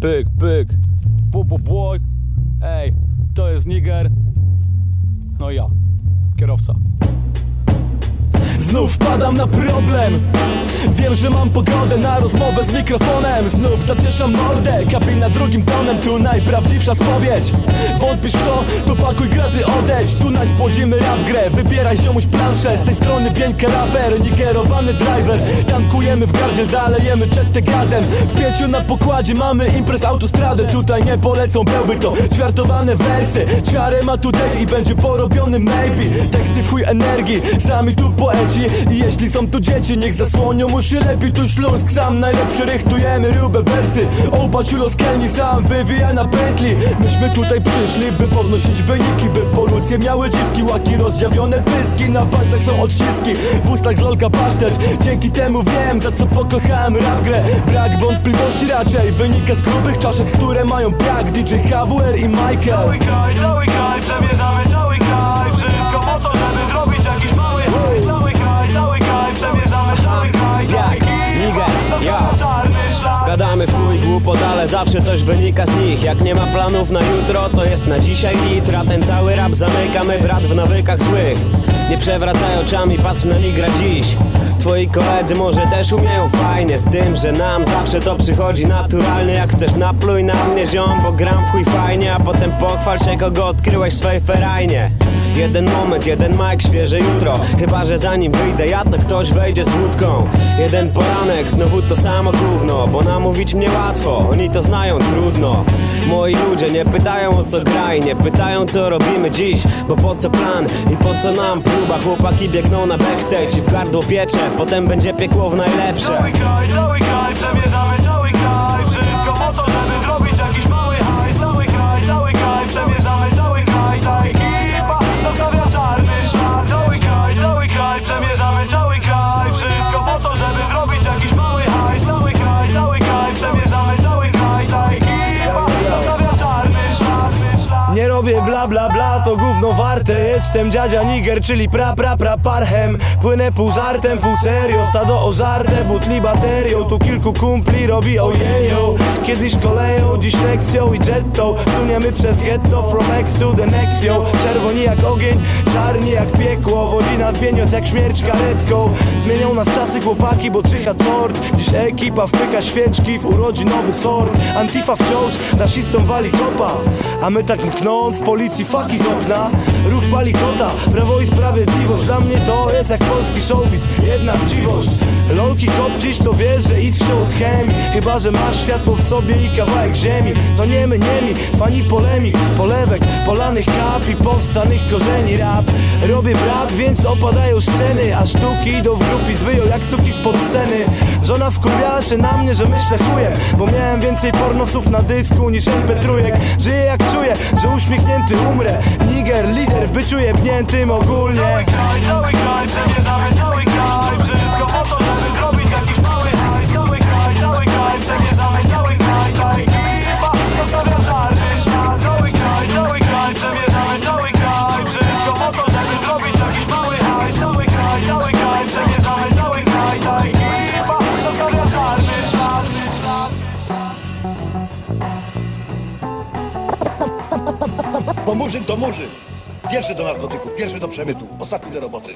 Pyk, pyk. Bu, bu, bu. Ej, to jest Niger. No ja, kierowca. Znów padam na problem. Wiem, że mam pogodę na rozmowę z mikrofonem. Znów zacieszam mordę Kabina drugim tonem Tu najprawdziwsza spowiedź. Wątpisz w to? To pakuj graty odejdź. Tu nadpodzimy rap grę. Wybieraj ziomuś planszę. Z tej strony Bieńka raper Nikierowany driver. Tankujemy w gardzie Zalejemy czetę gazem. W pięciu na pokładzie Mamy imprez autostradę Tutaj nie polecą Byłby to ćwiartowane wersy. Ćwiarę ma tu def i będzie porobiony maybe. Teksty w chuj energii. Sami tu poeci I jeśli są tu dzieci Niech zasłonią uszy. Lepiej tu śląsk Sam. Najlepszy rychtujemy rubę wersy. Opa ciulo z Kelni sam wywija na pętli. Myśmy tutaj przyszli by podnosić wyniki By polucje miały dziwki. Łaki rozdziawione pyski Na palcach są odciski. W ustach z lolka pasztet. Dzięki temu wiem za co pokochałem rap grę. Brak wątpliwości raczej Wynika z grubych czaszek, które mają brak. DJ HWR i Michael. Cały kraj, cały kraj, przemierzamy cały Gadamy w chuj głupot, ale zawsze coś wynika z nich. Jak nie ma planów na jutro, to jest na dzisiaj litra Ten cały rap zamykamy, brat w nawykach złych. Nie przewracaj oczami, patrz na nigra dziś Twoi koledzy może też umieją fajnie Z tym, że nam zawsze to przychodzi naturalnie. Jak chcesz napluj na mnie ziom, bo gram w chuj fajnie A potem pochwal się kogo odkryłeś w swojej ferajnie. Jeden moment, jeden mic, świeże jutro. Chyba, że zanim wyjdę ja, to ktoś wejdzie z wódką Jeden poranek, znowu to samo gówno Bo namówić mnie łatwo, oni to znają trudno. Moi ludzie nie pytają o co graj Nie pytają co robimy dziś Bo po co plan i po co nam próba. Chłopaki biegną na backstage i w gardło piecze Potem będzie piekło w najlepsze robię bla bla bla, to gówno warte. Jestem dziadzia Niger, czyli pra pra pra parchem. Płynę pół żartem, pół serio Stado ożarte, butli baterią Tu kilku kumpli robi ojejo Kiedyś koleją, dziś lekcją i jetą Suniemy przez ghetto, from X to the next yo. Czerwoni jak ogień, czarni jak piekło. Wodzi nas bienios jak śmierć karetką. Zmienią nas czasy chłopaki, bo czyha tort. Dziś ekipa wpycha świeczki w urodzinowy sort. Antifa wciąż rasistą wali kopa A my tak mknąc policji faki z okna Ruch pali kota, prawo i sprawiedliwość Dla mnie to jest jak polski showbiz. Jedna chciwość. Lolki kopcisz to wiesz, że iskrzą od chemii. Chyba, że masz światło w sobie i kawałek ziemi. To nie my, nie mi, fani polemik. Polewek, polanych kap i powstanych korzeni. Rap. Robię brat, więc opadają sceny. A sztuki idą w grupi jak cuki spod sceny. Żona wkurwiała się na mnie, że myślę chujem Bo miałem więcej pornosów na dysku niż mp Żyję uśmiechnięty umrę. Niger, lider w byciu jebniętym ogólnie. Cały kraj, cały kraj, cały kraj Bo murzyn to murzyn. Pierwszy do narkotyków, pierwszy do przemytu, ostatni do roboty.